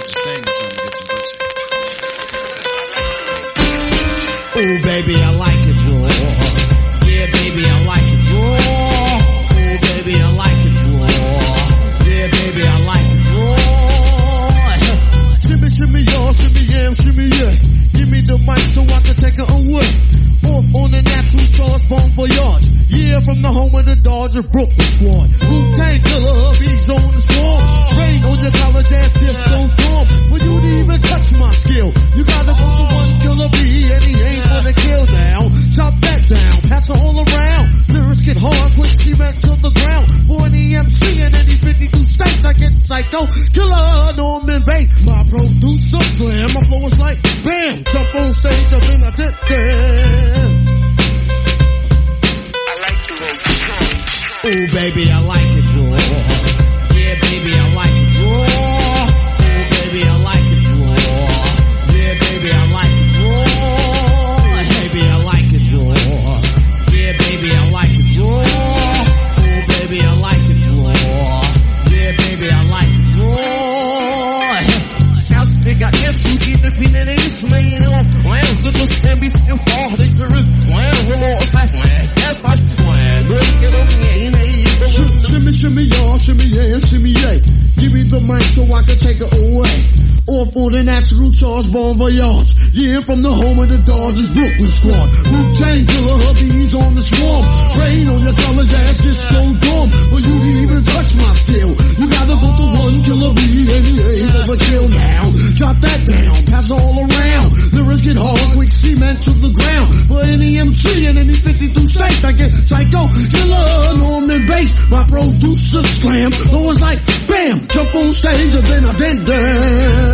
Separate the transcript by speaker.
Speaker 1: just sing this one get some pussy.
Speaker 2: Oh baby, I like it Dodger Brooklyn squad. Wu-Tang Killer, bees on the swarm. Rain on your college ass disco dorm. For you to even touch my skill, you gotta go to one killer bee, and he ain't gonna kill now. Chop that down, pass it all around. Lyrics get hard, quick cement to the ground. For an EMC and any 52 states, I get psycho. Killer, Norman Bates, my producer slam. My flow is like bam, jump on stage and then I
Speaker 3: get the looks can be still far, they turn. When remorse, I when, if I
Speaker 2: Shimmy, shimmy, y'all, shimmy, yeah, shimmy, yeah. Give me the mic so I can take it away. Off for the natural charge, bon voyage. Yeah, from the home of the Dodgers, Brooklyn squad. Wu-Tang Killer, hubbies on the swarm. Rain on your college ass, get so dumb. But you didn't even touch my skill. You gotta go to one killer bee, and he ain't overkill now. Drop that down, pass all around. Lyrics get hard, quick cement to and any 52 states, I get psycho, killer, Norman Bates. My producer slam, so it's like bam, jump on stage and then I bend down.